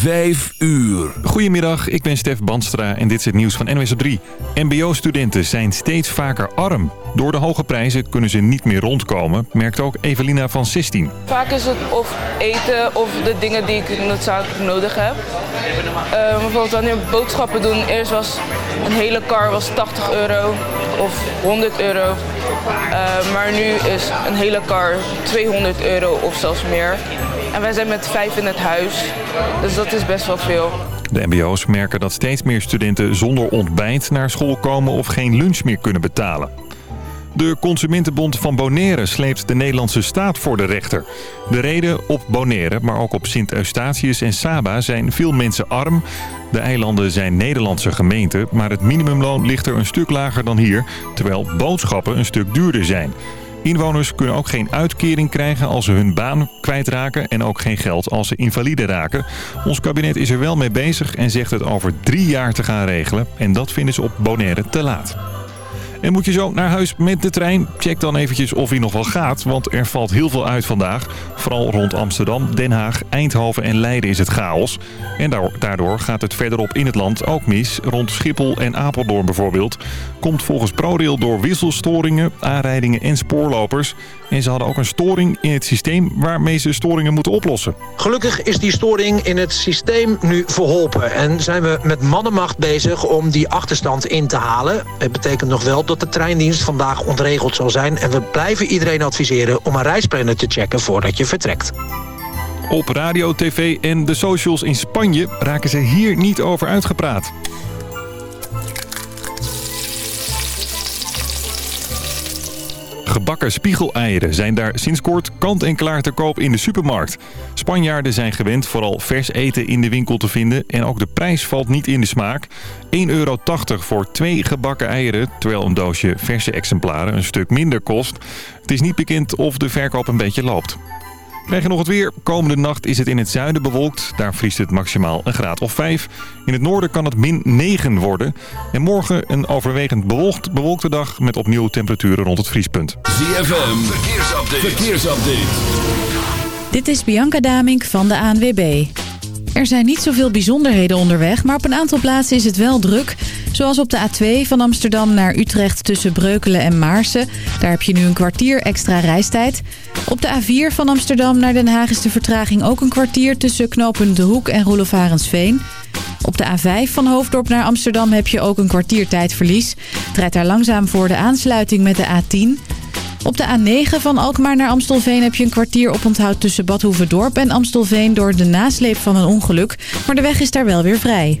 5 uur. Goedemiddag, ik ben Stef Banstra en dit is het nieuws van op 3. MBO-studenten zijn steeds vaker arm. Door de hoge prijzen kunnen ze niet meer rondkomen, merkt ook Evelina van 16. Vaak is het of eten of de dingen die ik noodzakelijk nodig heb. Uh, bijvoorbeeld wanneer we boodschappen doen, eerst was een hele kar was 80 euro of 100 euro. Uh, maar nu is een hele kar 200 euro of zelfs meer. En wij zijn met vijf in het huis, dus dat is best wel veel. De mbo's merken dat steeds meer studenten zonder ontbijt naar school komen of geen lunch meer kunnen betalen. De Consumentenbond van Bonaire sleept de Nederlandse staat voor de rechter. De reden op Bonaire, maar ook op Sint-Eustatius en Saba zijn veel mensen arm. De eilanden zijn Nederlandse gemeenten, maar het minimumloon ligt er een stuk lager dan hier... terwijl boodschappen een stuk duurder zijn. Inwoners kunnen ook geen uitkering krijgen als ze hun baan kwijtraken en ook geen geld als ze invalide raken. Ons kabinet is er wel mee bezig en zegt het over drie jaar te gaan regelen. En dat vinden ze op Bonaire te laat. En moet je zo naar huis met de trein? Check dan eventjes of hij nog wel gaat, want er valt heel veel uit vandaag. Vooral rond Amsterdam, Den Haag, Eindhoven en Leiden is het chaos. En daardoor gaat het verderop in het land ook mis. Rond Schiphol en Apeldoorn bijvoorbeeld. Komt volgens ProRail door wisselstoringen, aanrijdingen en spoorlopers. En ze hadden ook een storing in het systeem waarmee ze storingen moeten oplossen. Gelukkig is die storing in het systeem nu verholpen. En zijn we met mannenmacht bezig om die achterstand in te halen. Het betekent nog wel dat de treindienst vandaag ontregeld zal zijn. En we blijven iedereen adviseren om een reisplanner te checken voordat je vertrekt. Op radio, tv en de socials in Spanje raken ze hier niet over uitgepraat. Gebakken spiegeleieren zijn daar sinds kort kant en klaar te koop in de supermarkt. Spanjaarden zijn gewend vooral vers eten in de winkel te vinden en ook de prijs valt niet in de smaak. 1,80 euro voor twee gebakken eieren, terwijl een doosje verse exemplaren een stuk minder kost. Het is niet bekend of de verkoop een beetje loopt. Krijg je nog het weer. Komende nacht is het in het zuiden bewolkt. Daar vriest het maximaal een graad of 5. In het noorden kan het min 9 worden. En morgen een overwegend bewolkt, bewolkte dag met opnieuw temperaturen rond het vriespunt. ZFM, verkeersupdate. verkeersupdate. Dit is Bianca Damink van de ANWB. Er zijn niet zoveel bijzonderheden onderweg, maar op een aantal plaatsen is het wel druk. Zoals op de A2 van Amsterdam naar Utrecht tussen Breukelen en Maarsen. Daar heb je nu een kwartier extra reistijd. Op de A4 van Amsterdam naar Den Haag is de vertraging ook een kwartier tussen knooppunt De Hoek en Roelof Harensveen. Op de A5 van Hoofddorp naar Amsterdam heb je ook een kwartier tijdverlies. Het rijdt daar langzaam voor de aansluiting met de A10. Op de A9 van Alkmaar naar Amstelveen heb je een kwartier op onthoud tussen Badhoevedorp en Amstelveen door de nasleep van een ongeluk. Maar de weg is daar wel weer vrij.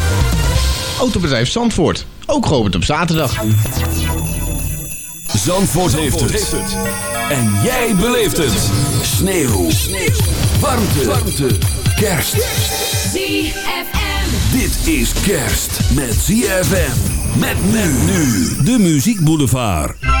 Autobedrijf Zandvoort, ook geopend op zaterdag. Zandvoort, heeft, het. En jij beleeft het. Sneeuw. Sneeuw. Warmte. Warmte. Kerst. ZFM. Dit is kerst met ZFM. Met men nu. De Muziek Boulevard.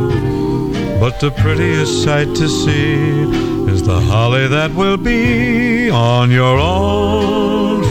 But the prettiest sight to see is the holly that will be on your own.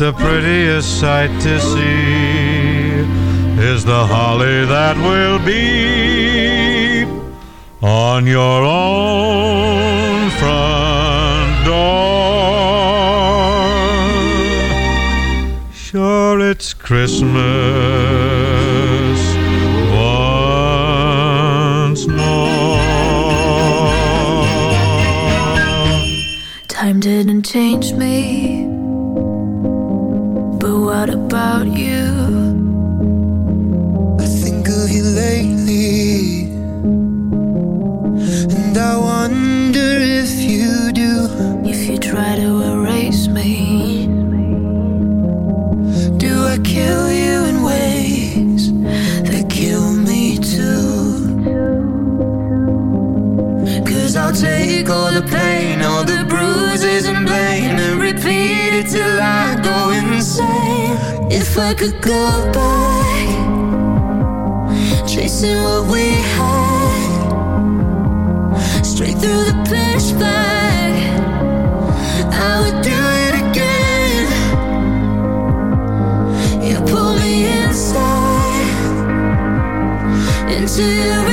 the prettiest sight to see is the holly that will be on your own front door. Sure, it's Christmas once more. Time didn't change me, could go back, chasing what we had, straight through the pitch black, I would do it again. You pull me inside. Into your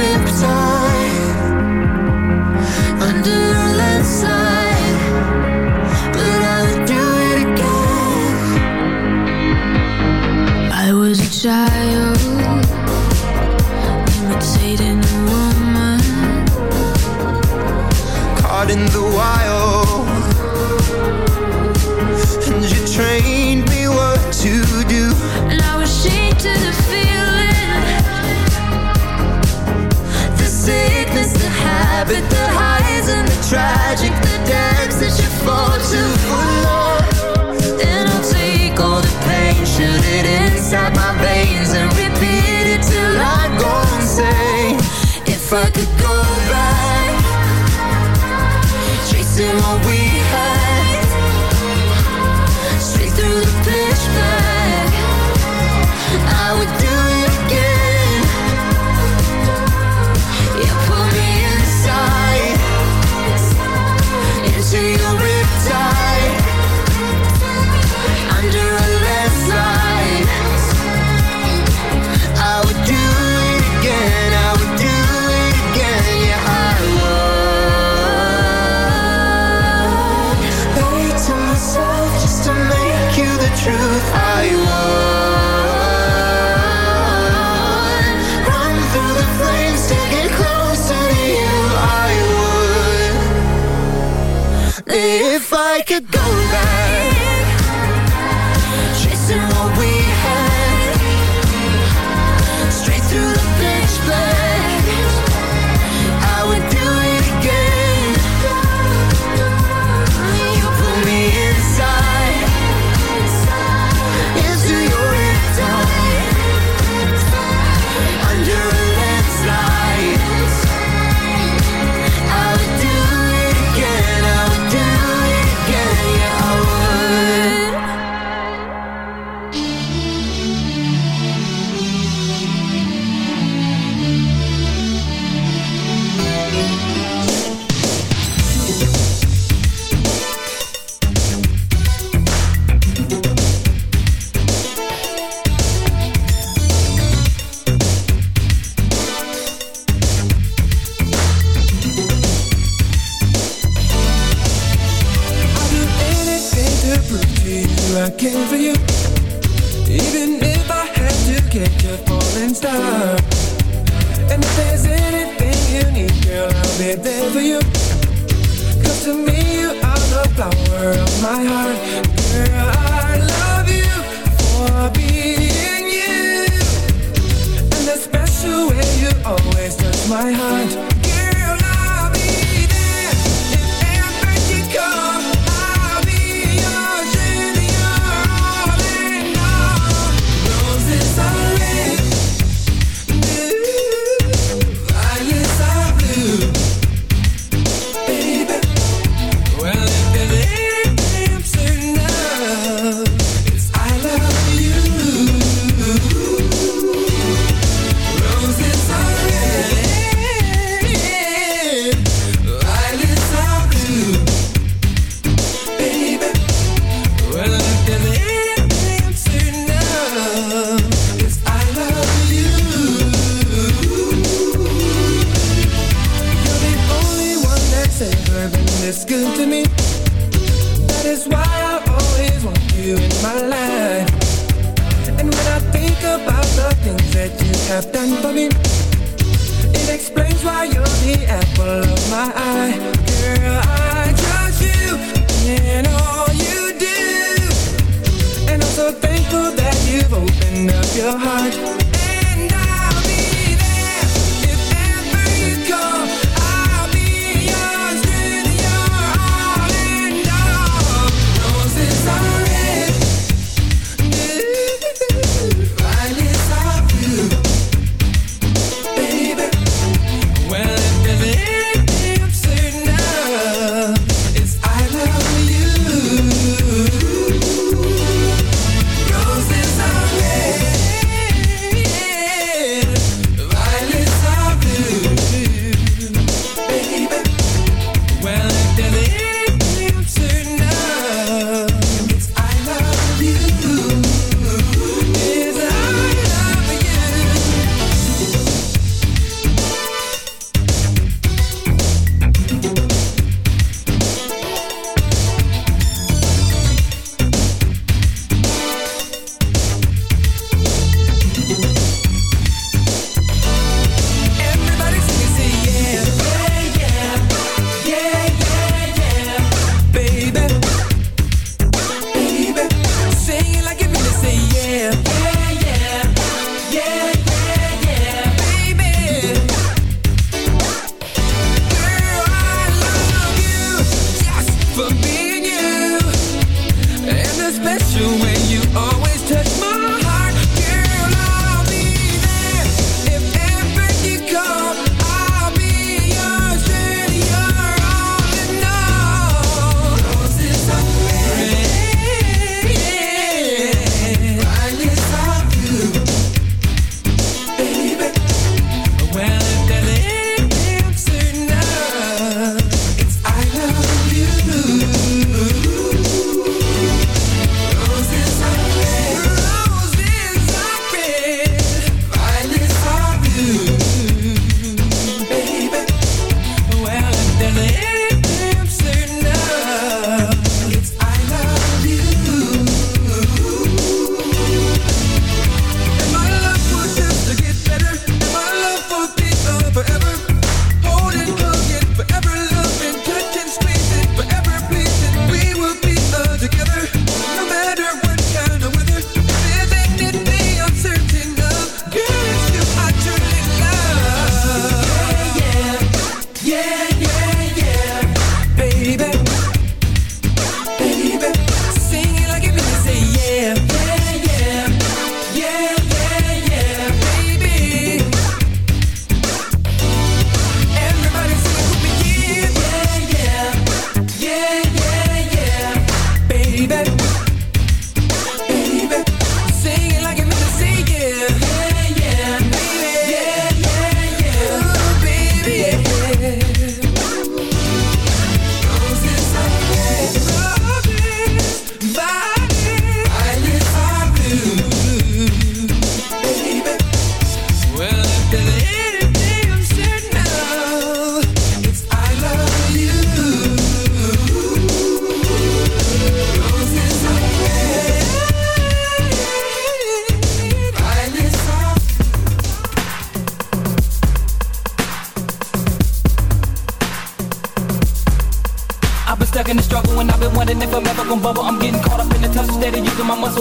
to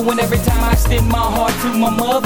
And every time I extend my heart to my mother,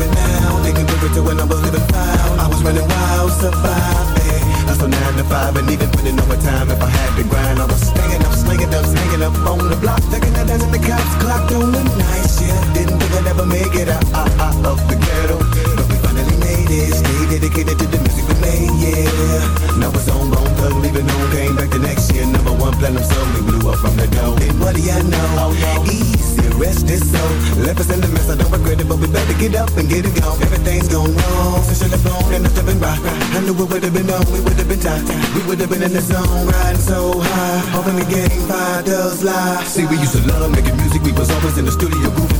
Living now. They can do it to when I was living foul. I was running wild, surviving. Hustle nine to five and even putting overtime if I had to grind. I was staying up, slinging up, hanging up on the block. Taking that dance in the cops clocked on the night shift. Didn't think I'd ever make it out, out, out of the ghetto. But we finally made it. Stay dedicated to the music made, yeah. Now it's on, bone thug, leaving home. Came back the next year, number one platinum. We blew up from the dome. Then what do you know? Oh, Easy, rest is so. Left us in the mess, I don't regret it, but we better get up and get it gone. Everything's gone wrong. Since you left home, and nothing been right. I knew it would have been on, we would have been tight. We would have been in the zone, riding so high. Hoping the game five does lie. See, we used to love making music, we was always in the studio grooving.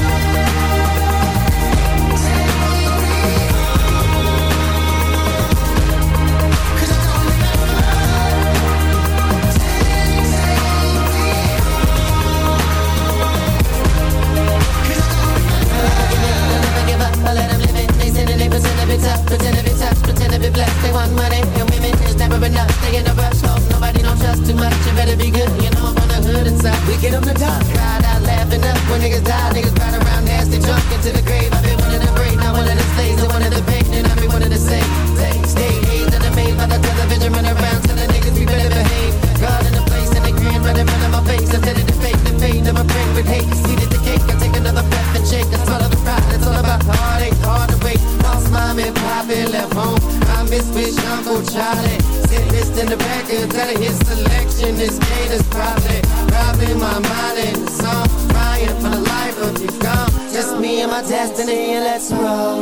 Probably, probably my mind in the song. Crying for the life of you gone. Just me and my destiny, and let's roll.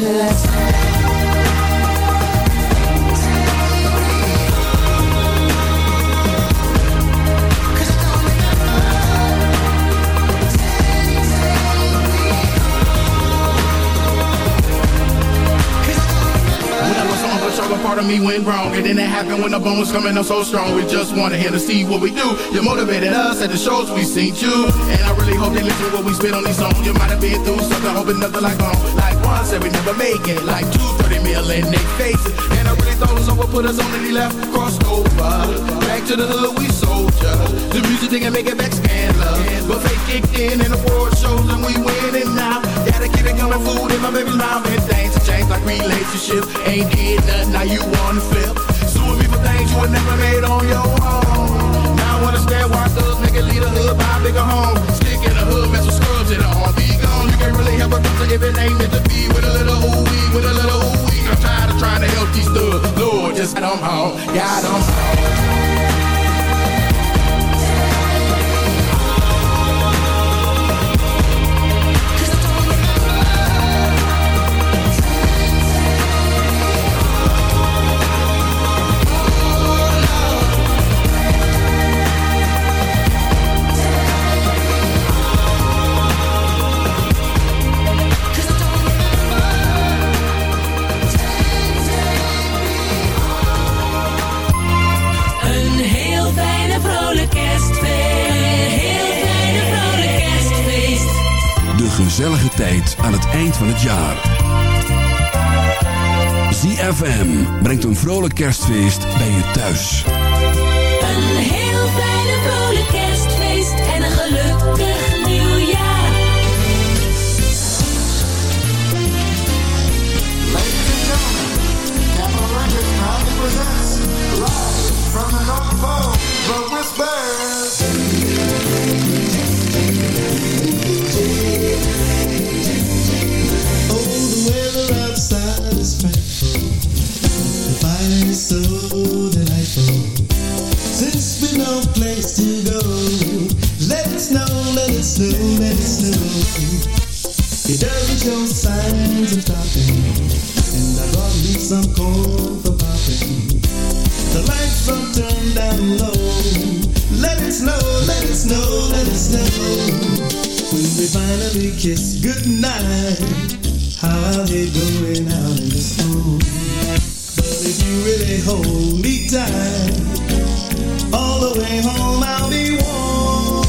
Let's roll. A part of me went wrong. And then it happened when the bones coming up so strong. We just wanted him to see what we do. You motivated us at the shows we seen you. And I really hope they listen to what we spit on these songs. You might have been through something, hoping nothing like home. Like one said we never make it. Like two, thirty million they face it. And I really thought someone put us on and he left, crossed over. Back to the hood, we soldier. The music didn't make it back scandalous. But fake kicked in and the world shows and we winning now. Gotta keep it coming, food in my baby's mouth. And things have changed like relationships. Ain't did nothing, now you wanna flip. Suing me for things you would never made on your own. Now I understand why thugs make it lead a hood, buy a bigger home. Stick in the hood, mess with scrubs in the arm. Be gone, you can't really help a doctor if it ain't meant to be. With a little ooh wee, with a little ooh wee. I'm tired of trying to help these thugs. Lord, just got them home, got them home. Gezellige tijd aan het eind van het jaar. ZFM brengt een vrolijk kerstfeest bij je thuis. Een heel fijne vrolijk kerstfeest en een gelukkig nieuwjaar. From the North Pole, the Whispers. So delightful. Since we've no place to go, let it snow, let it snow, let it snow. It doesn't show signs of stopping, and I brought me some corn for popping. The lights are turned down low. Let it snow, let it snow, let it snow. When we finally kiss goodnight, how I'll hate going out in the snow. Really hold me tight, all the way home I'll be warm.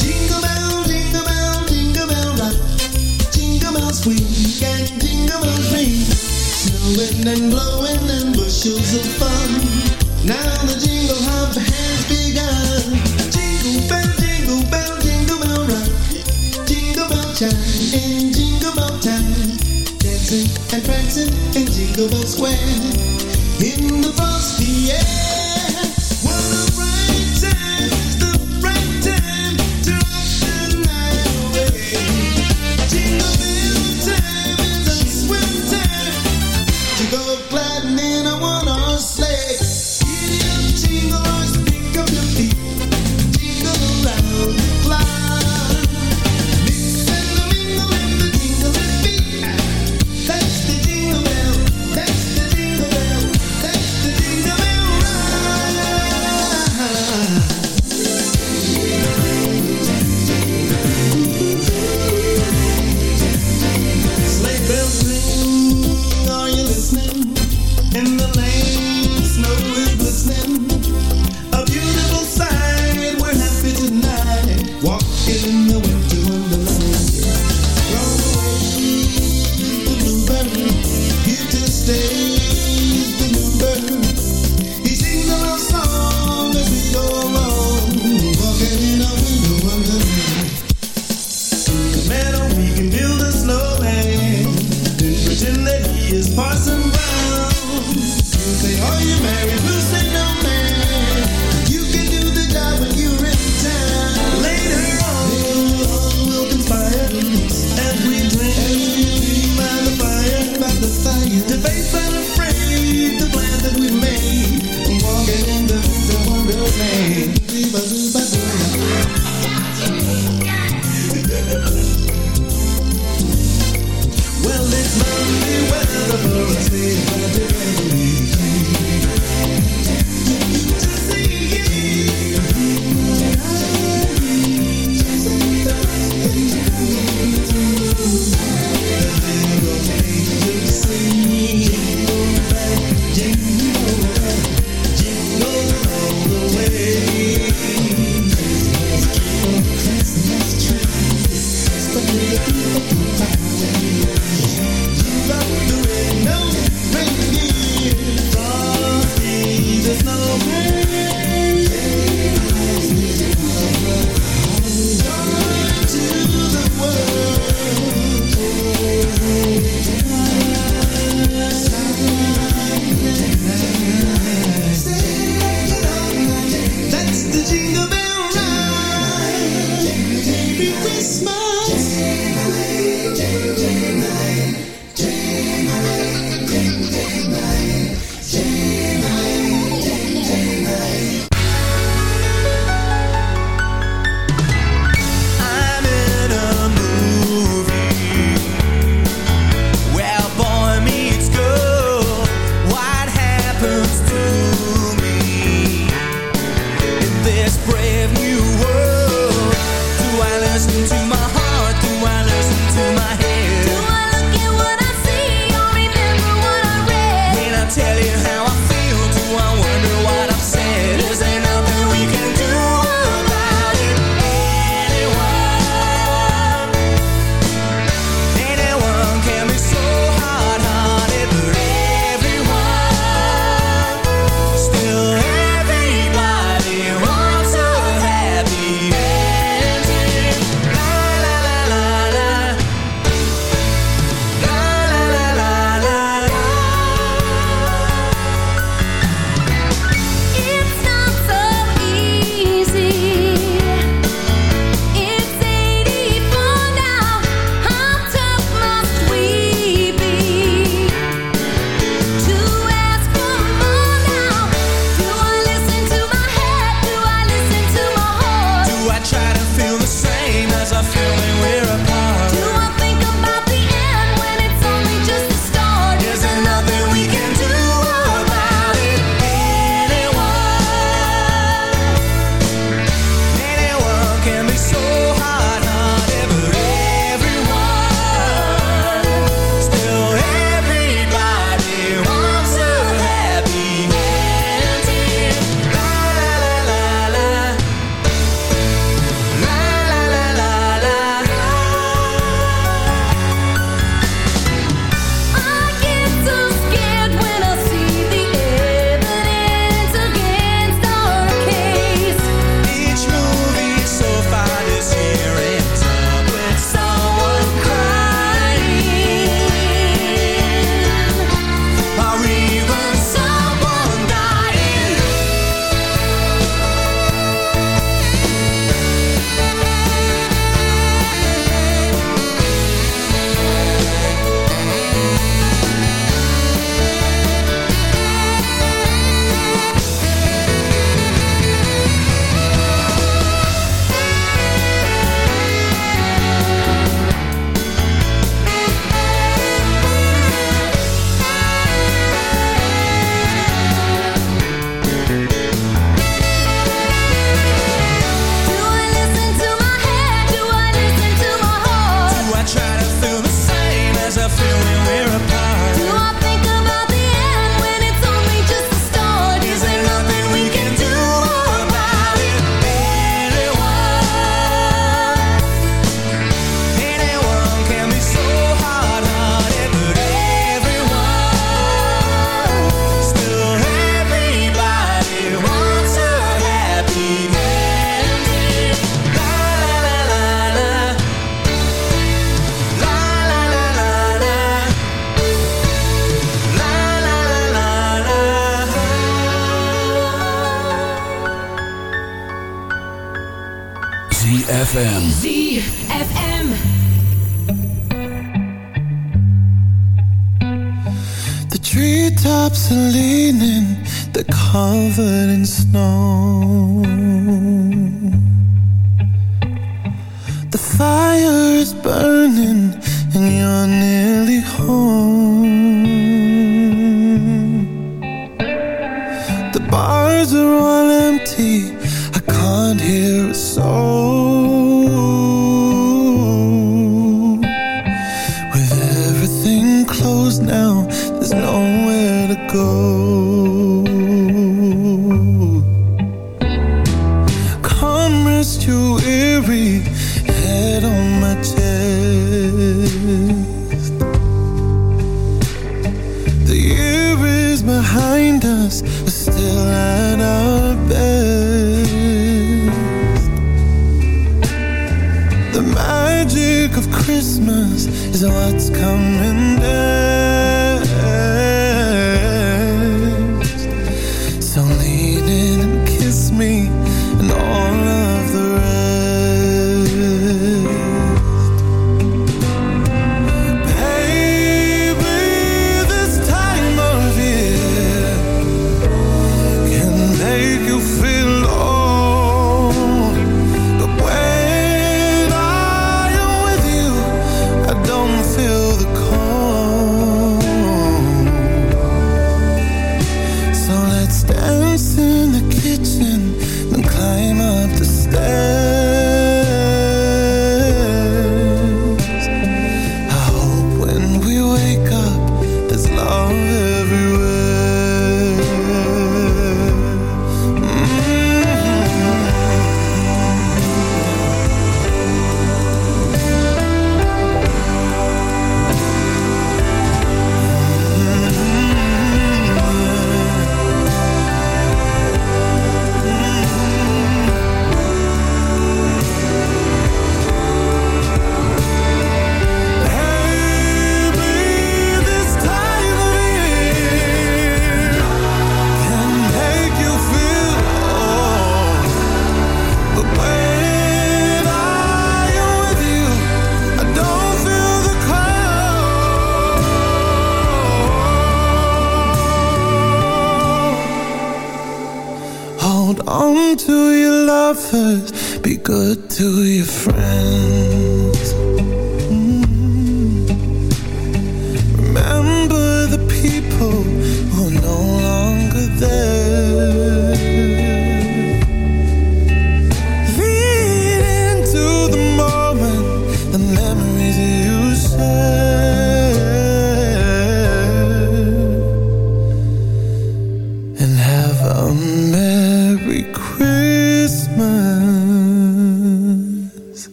Jingle bell, jingle bell, jingle bell rock. Jingle bells swing and jingle bells ring. Snowing and blowing and bushels of fun. Now the jingle hop has begun. And in Jingle Bell Square. In the frosty air.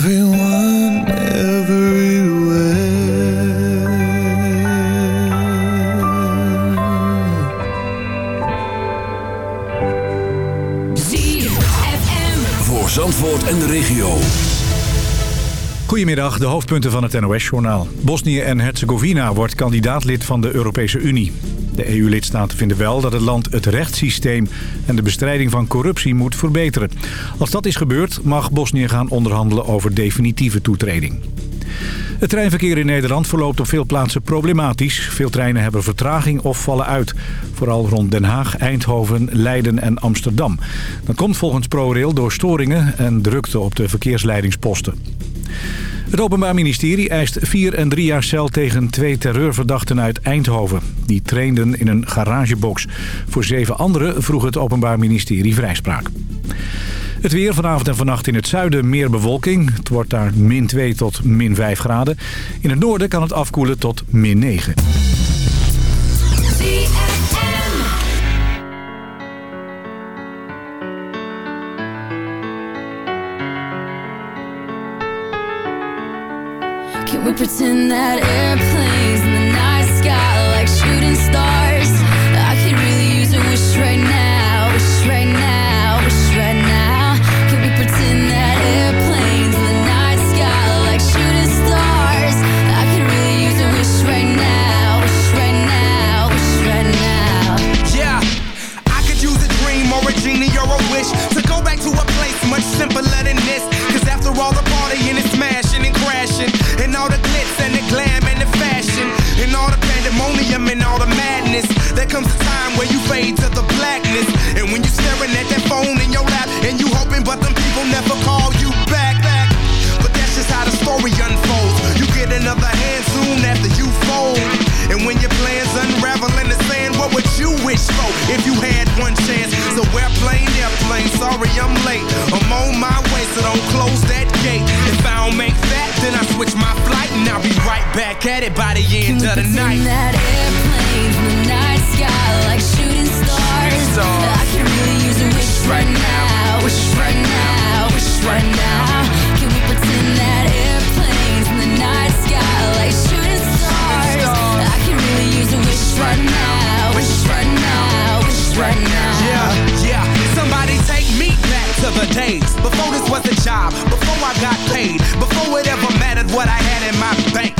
Everyone, everywhere. ZFM. Voor Zandvoort en de regio. Goedemiddag, de hoofdpunten van het NOS-journaal. Bosnië en Herzegovina wordt kandidaatlid van de Europese Unie. De EU-lidstaten vinden wel dat het land het rechtssysteem en de bestrijding van corruptie moet verbeteren. Als dat is gebeurd, mag Bosnië gaan onderhandelen over definitieve toetreding. Het treinverkeer in Nederland verloopt op veel plaatsen problematisch. Veel treinen hebben vertraging of vallen uit. Vooral rond Den Haag, Eindhoven, Leiden en Amsterdam. Dat komt volgens ProRail door storingen en drukte op de verkeersleidingsposten. Het Openbaar Ministerie eist vier en drie jaar cel tegen twee terreurverdachten uit Eindhoven. Die trainden in een garagebox. Voor zeven anderen vroeg het Openbaar Ministerie vrijspraak. Het weer vanavond en vannacht in het zuiden meer bewolking. Het wordt daar min 2 tot min 5 graden. In het noorden kan het afkoelen tot min 9. Pretend that airplanes back at it by the end of the night. that airplane from the night sky like shooting stars. I can really use a wish right now, wish right now, wish right now. Can we pretend that airplane from the night sky like shooting stars? I can really use a wish right now, wish right now, wish right now. Yeah, yeah. Somebody take me back to the days before this was a job, before I got paid, before it ever mattered what I had in my bank.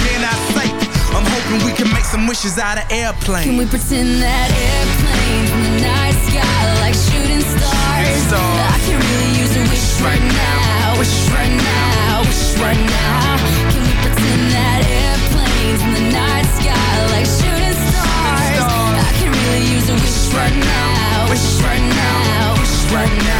I'm hoping we can make some wishes out of airplanes. Can we pretend that airplane from the night sky like shooting stars? I can really use a wish right now, wish right now, wish right now. Can we pretend that airplane from the night sky like shooting stars? I can really use a wish right now, wish right now, wish right now.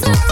Thank you.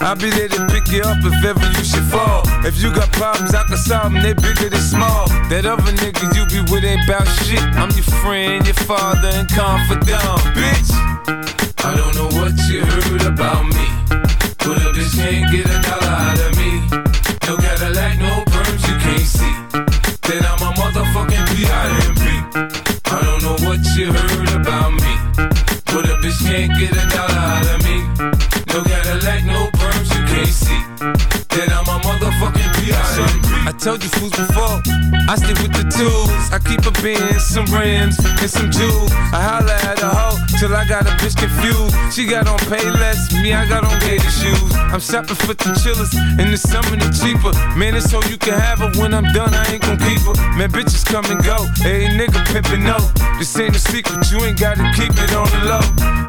I'll be there to pick you up if ever you should fall. If you got problems, I can solve them, they bigger than small. That other nigga you be with ain't bout shit. I'm your friend, your father, and confidant, bitch. I don't know what you heard about me, but a bitch can't get a dollar Benz, some rims, and some jewels. I holla at a hoe till I got a bitch confused. She got on Payless, me I got on gator shoes. I'm shopping for the chillers, in the summer they cheaper. Man, it's so you can have her when I'm done, I ain't gon' keep her. Man, bitches come and go, hey nigga pimpin' no. This ain't a secret, you ain't gotta keep it on the low.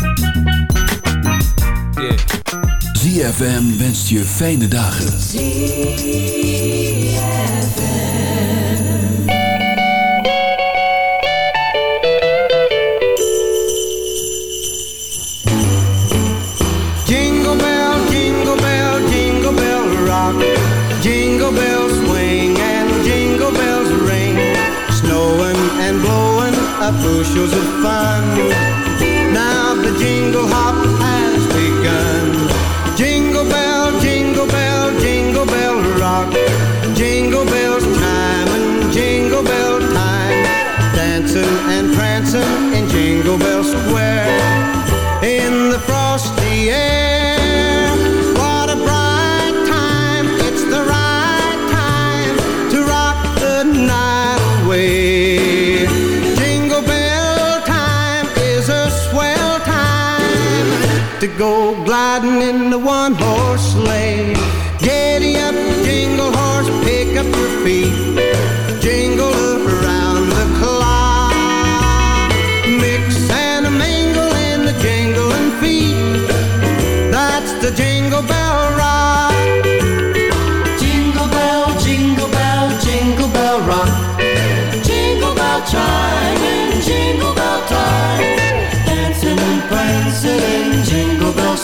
yeah. ZFM wenst je fijne dagen. Jingle bell, jingle bell, jingle bell rock. Jingle bells swing and jingle bells ring. Snowing and blowing up bushels of fun. Now the jingle hop and prancing in Jingle Bell Square. In the frosty air. What a bright time. It's the right time to rock the night away. Jingle bell time is a swell time to go gliding in the one horse sleigh. Giddy up,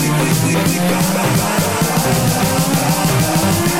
We, we, we, we, we,